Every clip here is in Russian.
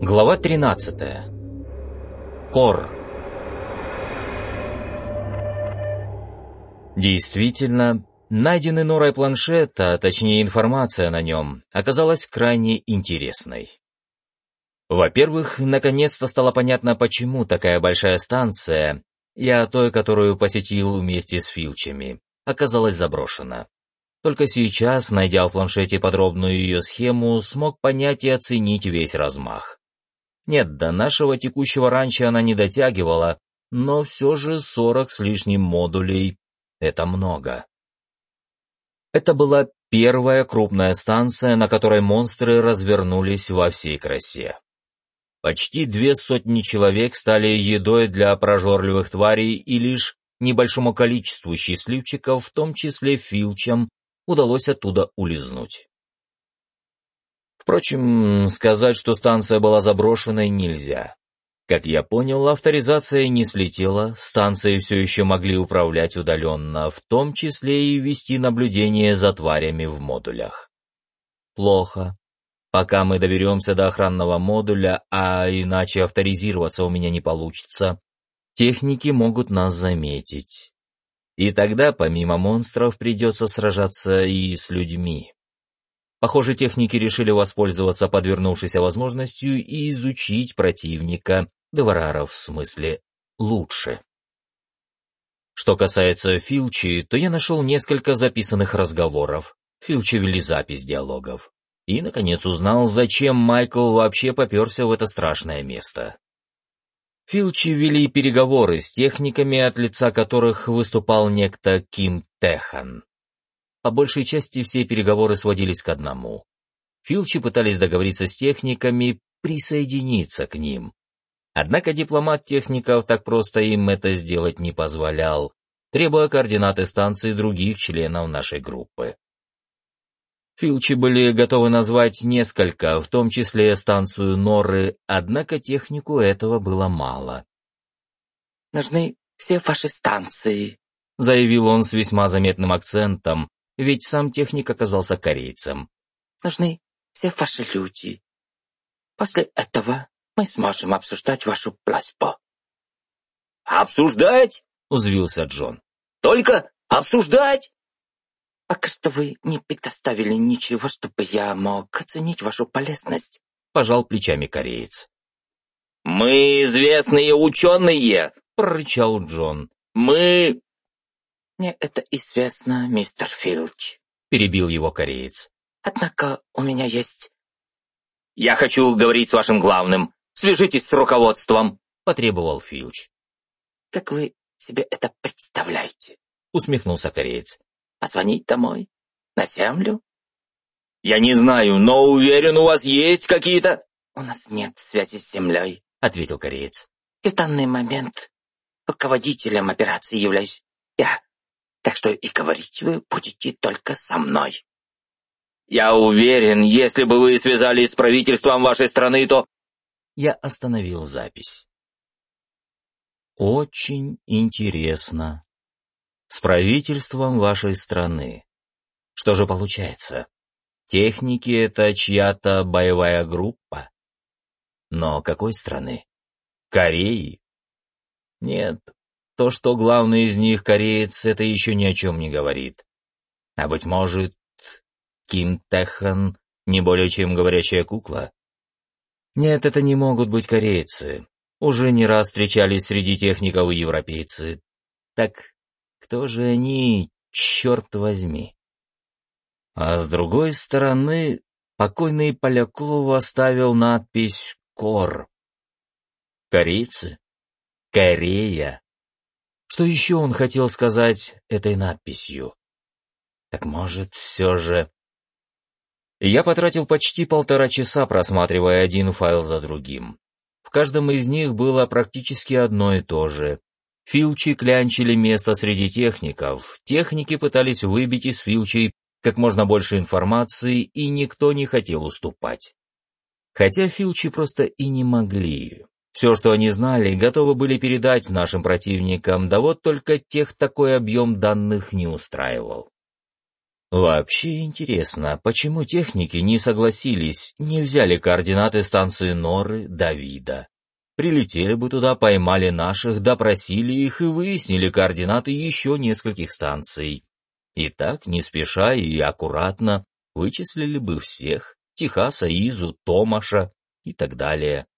Глава 13. Кор. Действительно, найденный Норой планшет, а точнее информация на нем, оказалась крайне интересной. Во-первых, наконец-то стало понятно, почему такая большая станция, я той, которую посетил вместе с Филчами, оказалась заброшена. Только сейчас, найдя в планшете подробную ее схему, смог понять и оценить весь размах. Нет, до нашего текущего ранчо она не дотягивала, но все же 40 с лишним модулей — это много. Это была первая крупная станция, на которой монстры развернулись во всей красе. Почти две сотни человек стали едой для прожорливых тварей, и лишь небольшому количеству счастливчиков, в том числе Филчам, удалось оттуда улизнуть. Впрочем, сказать, что станция была заброшенной, нельзя. Как я понял, авторизация не слетела, станции все еще могли управлять удаленно, в том числе и вести наблюдение за тварями в модулях. Плохо. Пока мы доберемся до охранного модуля, а иначе авторизироваться у меня не получится, техники могут нас заметить. И тогда, помимо монстров, придется сражаться и с людьми. Похоже, техники решили воспользоваться подвернувшейся возможностью и изучить противника, Девараров в смысле, лучше. Что касается Филчи, то я нашел несколько записанных разговоров. Филчи вели запись диалогов. И, наконец, узнал, зачем Майкл вообще поперся в это страшное место. Филчи вели переговоры с техниками, от лица которых выступал некто Ким Техан. По большей части все переговоры сводились к одному. Филчи пытались договориться с техниками, присоединиться к ним. Однако дипломат техников так просто им это сделать не позволял, требуя координаты станции других членов нашей группы. Филчи были готовы назвать несколько, в том числе станцию Норы, однако технику этого было мало. «Нужны все ваши станции», — заявил он с весьма заметным акцентом, ведь сам техник оказался корейцем. «Нужны все ваши люди. После этого мы сможем обсуждать вашу просьбу». «Обсуждать?» — узвился Джон. «Только обсуждать?» Пока что вы не предоставили ничего, чтобы я мог оценить вашу полезность. Пожал плечами кореец. «Мы известные ученые!» — прорычал Джон. «Мы...» «Мне это известно, мистер Филч», — перебил его кореец. «Однако у меня есть...» «Я хочу говорить с вашим главным. Свяжитесь с руководством», — потребовал Филч. «Как вы себе это представляете?» — усмехнулся кореец. Позвонить домой? На землю? Я не знаю, но уверен, у вас есть какие-то... У нас нет связи с землей, ответил кореец. И в данный момент руководителем операции являюсь я. Так что и говорить вы будете только со мной. Я уверен, если бы вы связались с правительством вашей страны, то... Я остановил запись. Очень интересно, с правительством вашей страны. Что же получается? Техники — это чья-то боевая группа? Но какой страны? Кореи? Нет, то, что главный из них кореец, это еще ни о чем не говорит. А быть может, Ким Техан не более чем говорящая кукла? Нет, это не могут быть корейцы. Уже не раз встречались среди техников и европейцы. Так кто же они, черт возьми? А с другой стороны, покойный Поляков оставил надпись «Кор». Корейцы? Корея? Что еще он хотел сказать этой надписью? Так может, все же... Я потратил почти полтора часа, просматривая один файл за другим. В каждом из них было практически одно и то же. Филчи клянчили место среди техников, техники пытались выбить из Филчей как можно больше информации, и никто не хотел уступать. Хотя Филчи просто и не могли. Все, что они знали, готовы были передать нашим противникам, да вот только тех такой объем данных не устраивал. Вообще интересно, почему техники не согласились, не взяли координаты станции Норы, Давида. Прилетели бы туда, поймали наших, допросили их и выяснили координаты еще нескольких станций. И так, не спеша и аккуратно, вычислили бы всех, Техаса, Изу, Томаша и так далее.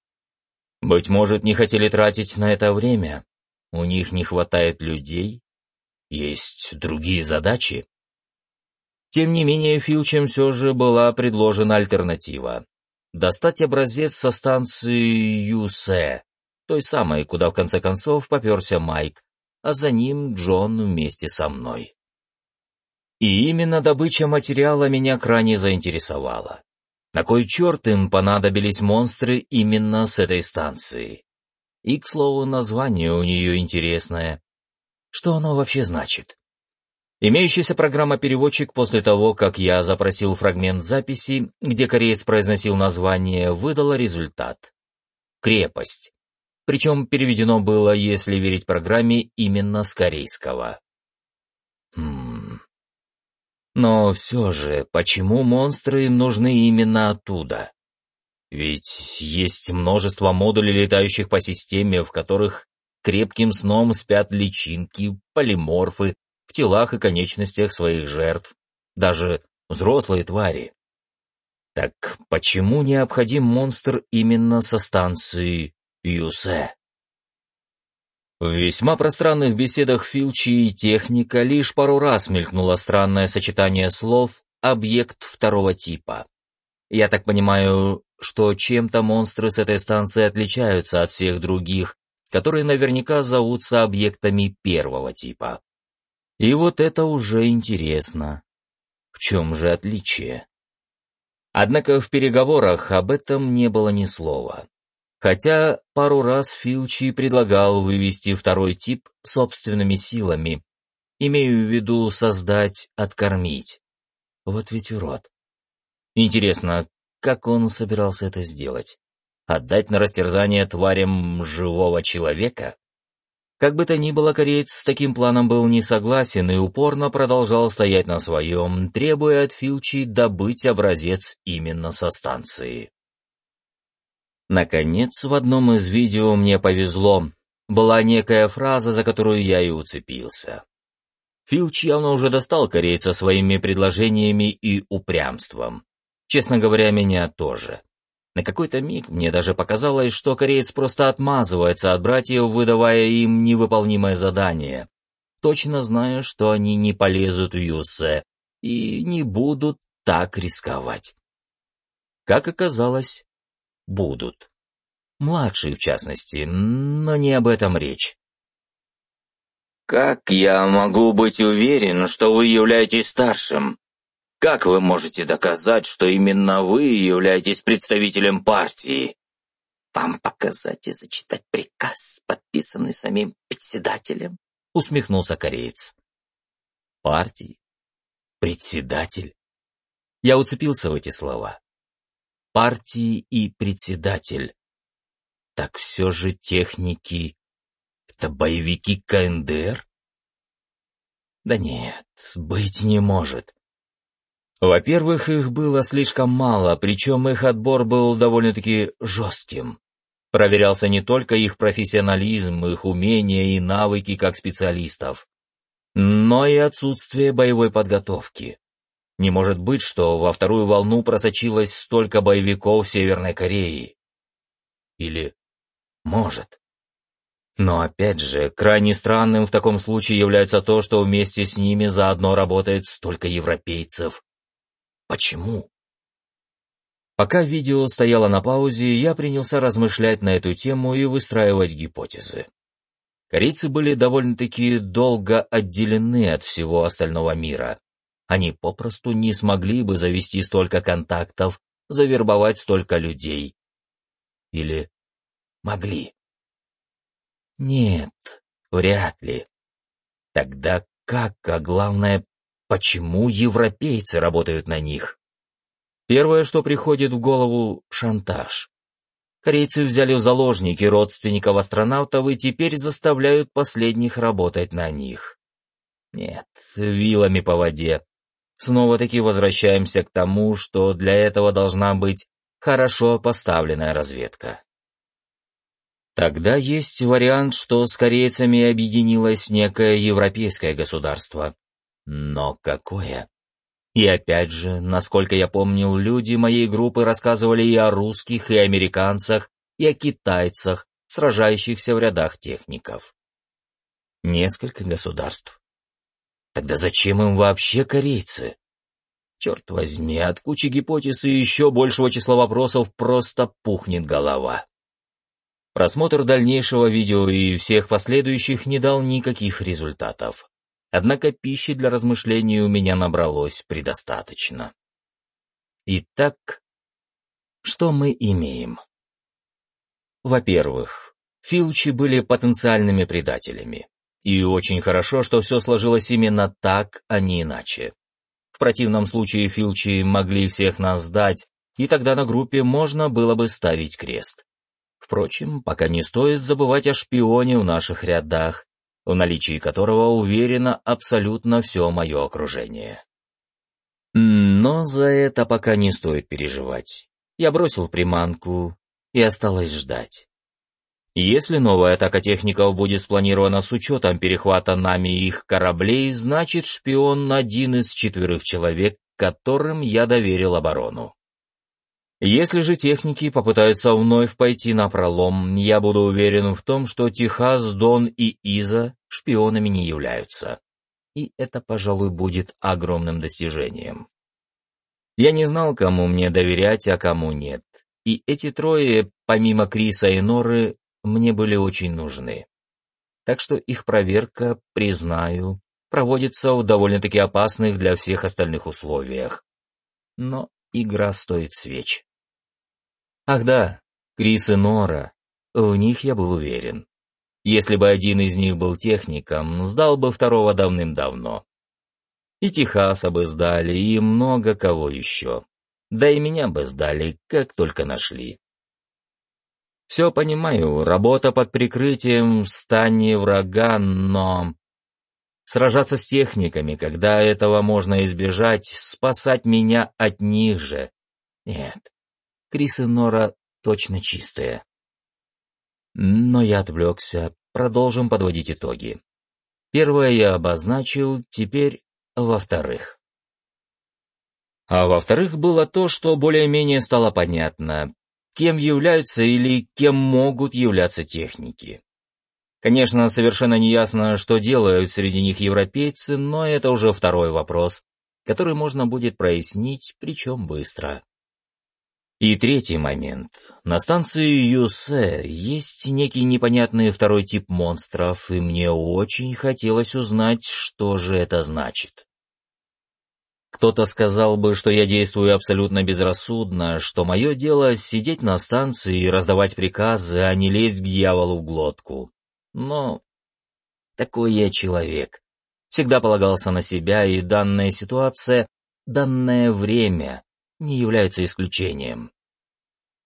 Быть может, не хотели тратить на это время. У них не хватает людей. Есть другие задачи. Тем не менее, Филчем все же была предложена альтернатива. Достать образец со станции Юсе, той самой, куда в конце концов поперся Майк, а за ним Джон вместе со мной. И именно добыча материала меня крайне заинтересовала. На кой черт им понадобились монстры именно с этой станции? И, к слову, название у нее интересное. Что оно вообще значит? Имеющаяся программа-переводчик после того, как я запросил фрагмент записи, где кореец произносил название, выдала результат. Крепость. Причем переведено было, если верить программе, именно с корейского. Хм... Но все же, почему монстры им нужны именно оттуда? Ведь есть множество модулей, летающих по системе, в которых крепким сном спят личинки, полиморфы в телах и конечностях своих жертв, даже взрослые твари. Так почему необходим монстр именно со станции Юсе? В весьма пространных беседах Филчи и техника лишь пару раз мелькнуло странное сочетание слов «объект второго типа». Я так понимаю, что чем-то монстры с этой станции отличаются от всех других, которые наверняка зовутся объектами первого типа. И вот это уже интересно. В чем же отличие? Однако в переговорах об этом не было ни слова. Хотя пару раз Филчи предлагал вывести второй тип собственными силами. Имею в виду создать, откормить. Вот ведь урод. Интересно, как он собирался это сделать? Отдать на растерзание тварям живого человека? Как бы то ни было, кореец с таким планом был не согласен и упорно продолжал стоять на своем, требуя от Филчи добыть образец именно со станции. Наконец, в одном из видео мне повезло. Была некая фраза, за которую я и уцепился. Филч явно уже достал корейца своими предложениями и упрямством. Честно говоря, меня тоже. На какой-то миг мне даже показалось, что кореец просто отмазывается от братьев, выдавая им невыполнимое задание, точно зная, что они не полезут в Юсе и не будут так рисковать. Как оказалось, будут. Младший, в частности, но не об этом речь. «Как я могу быть уверен, что вы являетесь старшим? Как вы можете доказать, что именно вы являетесь представителем партии?» «Вам показать и зачитать приказ, подписанный самим председателем?» — усмехнулся кореец. «Партии? Председатель?» Я уцепился в эти слова партии и председатель. Так все же техники — это боевики КНДР? Да нет, быть не может. Во-первых, их было слишком мало, причем их отбор был довольно-таки жестким. Проверялся не только их профессионализм, их умения и навыки как специалистов, но и отсутствие боевой подготовки. Не может быть, что во вторую волну просочилось столько боевиков Северной Кореи. Или может. Но опять же, крайне странным в таком случае является то, что вместе с ними заодно работает столько европейцев. Почему? Пока видео стояло на паузе, я принялся размышлять на эту тему и выстраивать гипотезы. Корейцы были довольно-таки долго отделены от всего остального мира. Они попросту не смогли бы завести столько контактов, завербовать столько людей. Или могли? Нет, вряд ли. Тогда как, а главное, почему европейцы работают на них? Первое, что приходит в голову — шантаж. Корейцы взяли в заложники родственников астронавтов и теперь заставляют последних работать на них. Нет, вилами по воде. Снова-таки возвращаемся к тому, что для этого должна быть хорошо поставленная разведка. Тогда есть вариант, что с корейцами объединилось некое европейское государство. Но какое? И опять же, насколько я помнил, люди моей группы рассказывали и о русских, и американцах, и о китайцах, сражающихся в рядах техников. Несколько государств. Тогда зачем им вообще корейцы? Черт возьми, от кучи гипотез и еще большего числа вопросов просто пухнет голова. Просмотр дальнейшего видео и всех последующих не дал никаких результатов. Однако пищи для размышлений у меня набралось предостаточно. Итак, что мы имеем? Во-первых, Филчи были потенциальными предателями. И очень хорошо, что все сложилось именно так, а не иначе. В противном случае Филчи могли всех нас сдать, и тогда на группе можно было бы ставить крест. Впрочем, пока не стоит забывать о шпионе в наших рядах, в наличии которого уверено абсолютно все мое окружение. Но за это пока не стоит переживать. Я бросил приманку и осталось ждать. Если новая атака техников будет спланирована с учетом перехвата нами их кораблей, значит шпион один из четверых человек, которым я доверил оборону. Если же техники попытаются вновь пойти на пролом, я буду уверен в том, что Техас, Дон и Иза шпионами не являются. И это, пожалуй, будет огромным достижением. Я не знал, кому мне доверять, а кому нет. И эти трое, помимо Криса и Норы, мне были очень нужны. Так что их проверка, признаю, проводится в довольно-таки опасных для всех остальных условиях. Но игра стоит свеч. Ах да, Крис и Нора, в них я был уверен. Если бы один из них был техником, сдал бы второго давным-давно. И Техаса бы сдали, и много кого еще. Да и меня бы сдали, как только нашли. Все понимаю, работа под прикрытием в стане врага, но... Сражаться с техниками, когда этого можно избежать, спасать меня от них же. Нет, Крис и Нора точно чистые. Но я отвлекся, продолжим подводить итоги. Первое я обозначил, теперь во-вторых. А во-вторых было то, что более-менее стало понятно, кем являются или кем могут являться техники. Конечно, совершенно неясно, что делают среди них европейцы, но это уже второй вопрос, который можно будет прояснить, причем быстро. И третий момент. На станции Юсе есть некий непонятный второй тип монстров, и мне очень хотелось узнать, что же это значит. Кто-то сказал бы, что я действую абсолютно безрассудно, что мое дело сидеть на станции и раздавать приказы, а не лезть к дьяволу в глотку. Но такой я человек. Всегда полагался на себя, и данная ситуация, данное время не является исключением.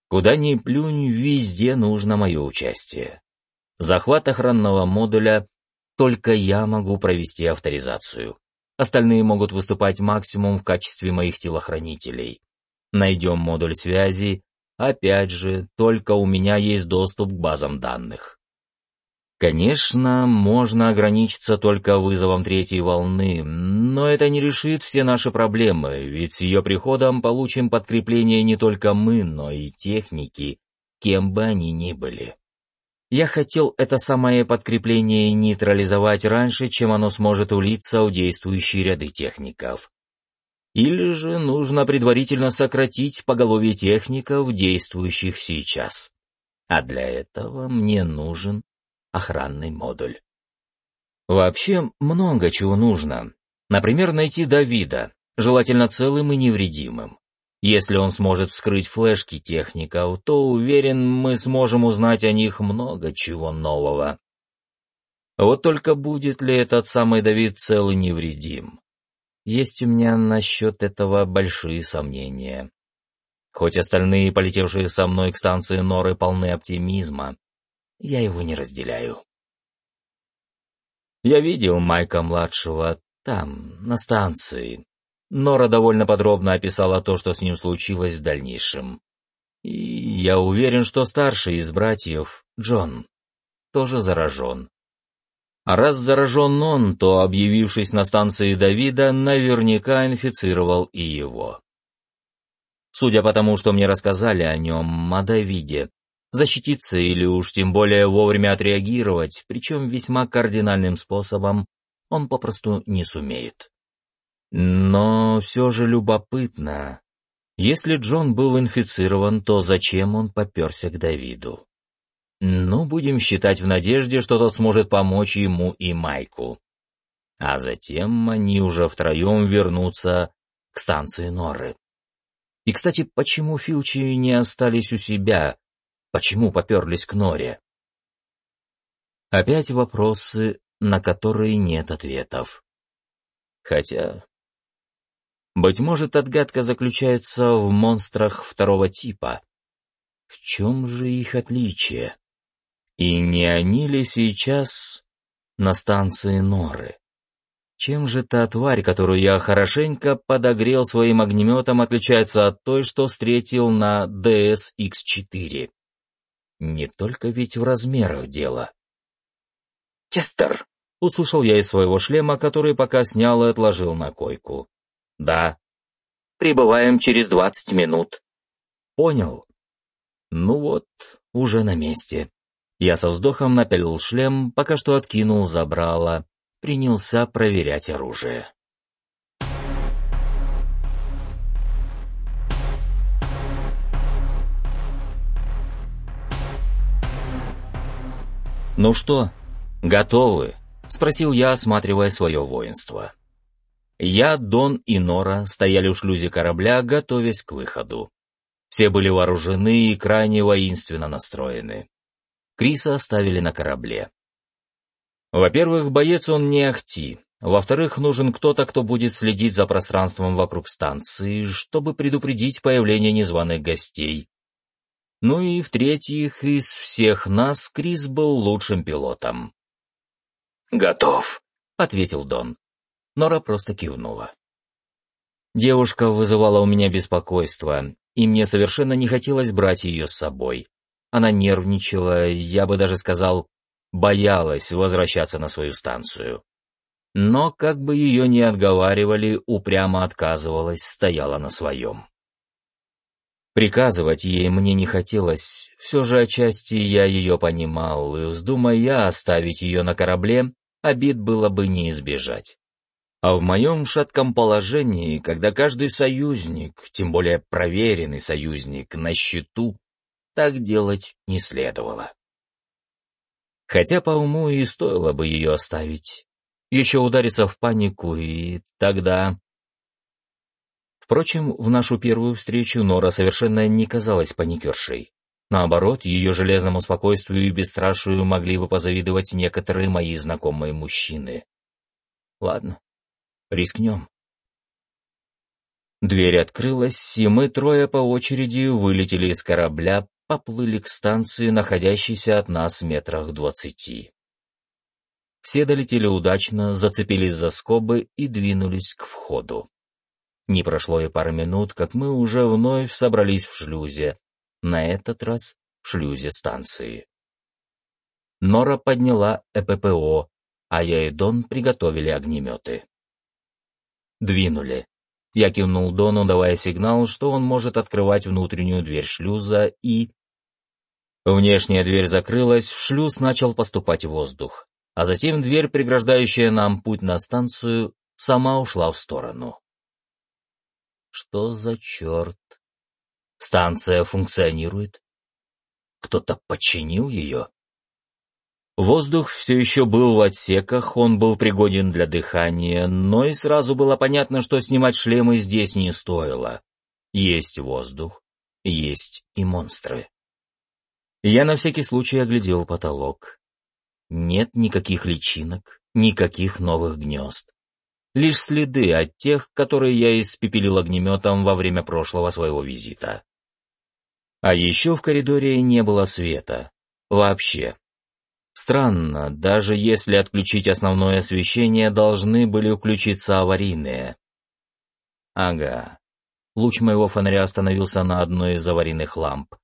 Куда ни плюнь, везде нужно мое участие. Захват охранного модуля только я могу провести авторизацию. Остальные могут выступать максимум в качестве моих телохранителей. Найдем модуль связи. Опять же, только у меня есть доступ к базам данных. Конечно, можно ограничиться только вызовом третьей волны, но это не решит все наши проблемы, ведь с ее приходом получим подкрепление не только мы, но и техники, кем бы они ни были. Я хотел это самое подкрепление нейтрализовать раньше, чем оно сможет улиться в действующие ряды техников. Или же нужно предварительно сократить поголовье техников, действующих сейчас. А для этого мне нужен охранный модуль. Вообще много чего нужно. Например, найти Давида, желательно целым и невредимым. Если он сможет вскрыть флешки техников, то, уверен, мы сможем узнать о них много чего нового. Вот только будет ли этот самый Давид цел и невредим? Есть у меня насчет этого большие сомнения. Хоть остальные, полетевшие со мной к станции Норы, полны оптимизма, я его не разделяю. Я видел Майка-младшего там, на станции. Нора довольно подробно описала то, что с ним случилось в дальнейшем. И я уверен, что старший из братьев, Джон, тоже заражен. А раз заражен он, то, объявившись на станции Давида, наверняка инфицировал и его. Судя по тому, что мне рассказали о нем, о Давиде, защититься или уж тем более вовремя отреагировать, причем весьма кардинальным способом, он попросту не сумеет. Но все же любопытно. Если Джон был инфицирован, то зачем он поперся к Давиду? Ну, будем считать в надежде, что тот сможет помочь ему и Майку. А затем они уже втроем вернутся к станции Норы. И, кстати, почему Филчи не остались у себя? Почему поперлись к Норе? Опять вопросы, на которые нет ответов. Хотя быть может, отгадка заключается в монстрах второго типа. В чем же их отличие? И не они ли сейчас на станции Норы? Чем же та тварь, которую я хорошенько подогрел своим огнеметом, отличается от той, что встретил на ДС-Х4? Не только ведь в размерах дело. «Тестер!» — услышал я из своего шлема, который пока снял и отложил на койку. Да. Прибываем через двадцать минут. Понял. Ну вот, уже на месте. Я со вздохом напялил шлем, пока что откинул забрало, принялся проверять оружие. «Ну что, готовы?» — спросил я, осматривая свое воинство. Я, Дон и Нора стояли у шлюзе корабля, готовясь к выходу. Все были вооружены и крайне воинственно настроены. Криса оставили на корабле. Во-первых, боец он не ахти. Во-вторых, нужен кто-то, кто будет следить за пространством вокруг станции, чтобы предупредить появление незваных гостей. Ну и в-третьих, из всех нас Крис был лучшим пилотом. «Готов», — ответил Дон. Нора просто кивнула. Девушка вызывала у меня беспокойство, и мне совершенно не хотелось брать ее с собой. Она нервничала, я бы даже сказал, боялась возвращаться на свою станцию. Но, как бы ее ни отговаривали, упрямо отказывалась, стояла на своем. Приказывать ей мне не хотелось, все же отчасти я ее понимал, и вздумая я оставить ее на корабле, обид было бы не избежать. А в моем шатком положении, когда каждый союзник, тем более проверенный союзник, на счету, так делать не следовало. Хотя по уму и стоило бы ее оставить. Еще удариться в панику, и тогда... Впрочем, в нашу первую встречу Нора совершенно не казалась паникершей. Наоборот, ее железному спокойствию и бесстрашию могли бы позавидовать некоторые мои знакомые мужчины. Ладно, Рискнем. Дверь открылась, и мы трое по очереди вылетели из корабля, поплыли к станции, находящейся от нас метрах двадцати. Все долетели удачно, зацепились за скобы и двинулись к входу. Не прошло и пары минут, как мы уже вновь собрались в шлюзе, на этот раз в шлюзе станции. Нора подняла ЭППО, а я и Дон приготовили огнеметы. Двинули. Я кивнул Дону, давая сигнал, что он может открывать внутреннюю дверь шлюза, и... Внешняя дверь закрылась, в шлюз начал поступать воздух, а затем дверь, преграждающая нам путь на станцию, сама ушла в сторону. Что за черт? Станция функционирует? Кто-то починил ее? Воздух все еще был в отсеках, он был пригоден для дыхания, но и сразу было понятно, что снимать шлемы здесь не стоило. Есть воздух, есть и монстры. Я на всякий случай оглядел потолок. Нет никаких личинок, никаких новых гнезд. Лишь следы от тех, которые я испепелил огнеметом во время прошлого своего визита. А еще в коридоре не было света. Вообще. Странно, даже если отключить основное освещение, должны были включиться аварийные. Ага. Луч моего фонаря остановился на одной из аварийных ламп.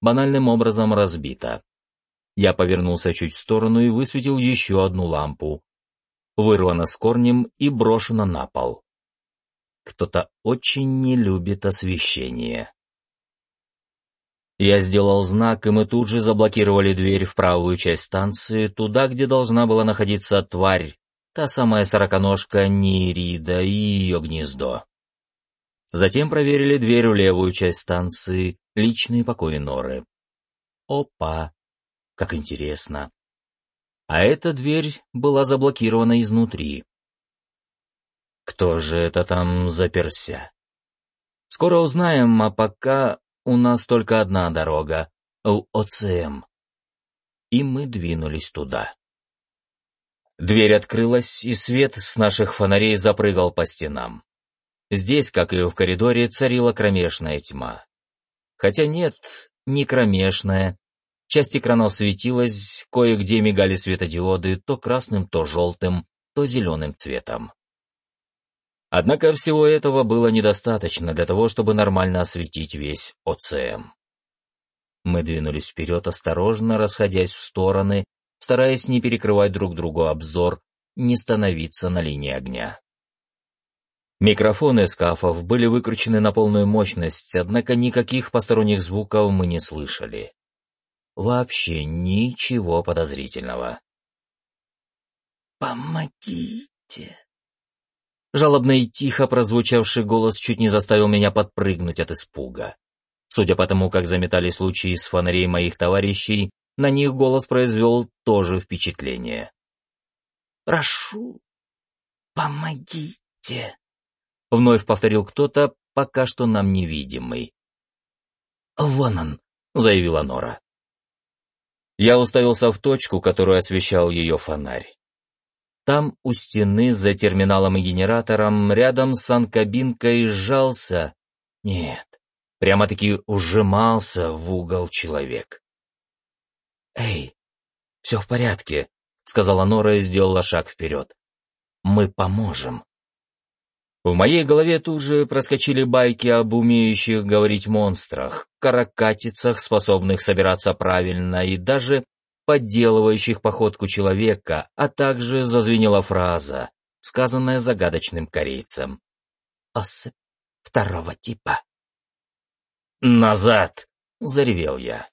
Банальным образом разбита. Я повернулся чуть в сторону и высветил еще одну лампу. Вырвана с корнем и брошена на пол. Кто-то очень не любит освещение. Я сделал знак, и мы тут же заблокировали дверь в правую часть станции, туда, где должна была находиться тварь, та самая сороконожка Нирида и ее гнездо. Затем проверили дверь в левую часть станции, личные покои Норы. Опа! Как интересно. А эта дверь была заблокирована изнутри. Кто же это там заперся? Скоро узнаем, а пока у нас только одна дорога — в ОЦМ. И мы двинулись туда. Дверь открылась, и свет с наших фонарей запрыгал по стенам. Здесь, как и в коридоре, царила кромешная тьма. Хотя нет, не кромешная. Часть экранов светилась, кое-где мигали светодиоды то красным, то желтым, то зеленым цветом. Однако всего этого было недостаточно для того, чтобы нормально осветить весь ОЦМ. Мы двинулись вперед, осторожно расходясь в стороны, стараясь не перекрывать друг другу обзор, не становиться на линии огня. Микрофоны скафов были выкручены на полную мощность, однако никаких посторонних звуков мы не слышали. Вообще ничего подозрительного. «Помогите!» Жалобно и тихо прозвучавший голос чуть не заставил меня подпрыгнуть от испуга. Судя по тому, как заметались лучи из фонарей моих товарищей, на них голос произвел тоже впечатление. «Прошу, помогите!» Вновь повторил кто-то, пока что нам невидимый. «Вон он», — заявила Нора. Я уставился в точку, которую освещал ее фонарь. Там, у стены, за терминалом и генератором, рядом с санкабинкой сжался... Нет, прямо-таки ужимался в угол человек. «Эй, все в порядке», — сказала Нора и сделала шаг вперед. «Мы поможем». В моей голове тут же проскочили байки об умеющих говорить монстрах, каракатицах, способных собираться правильно, и даже подделывающих походку человека, а также зазвенела фраза, сказанная загадочным корейцем. «Особь второго типа». «Назад!» — заревел я.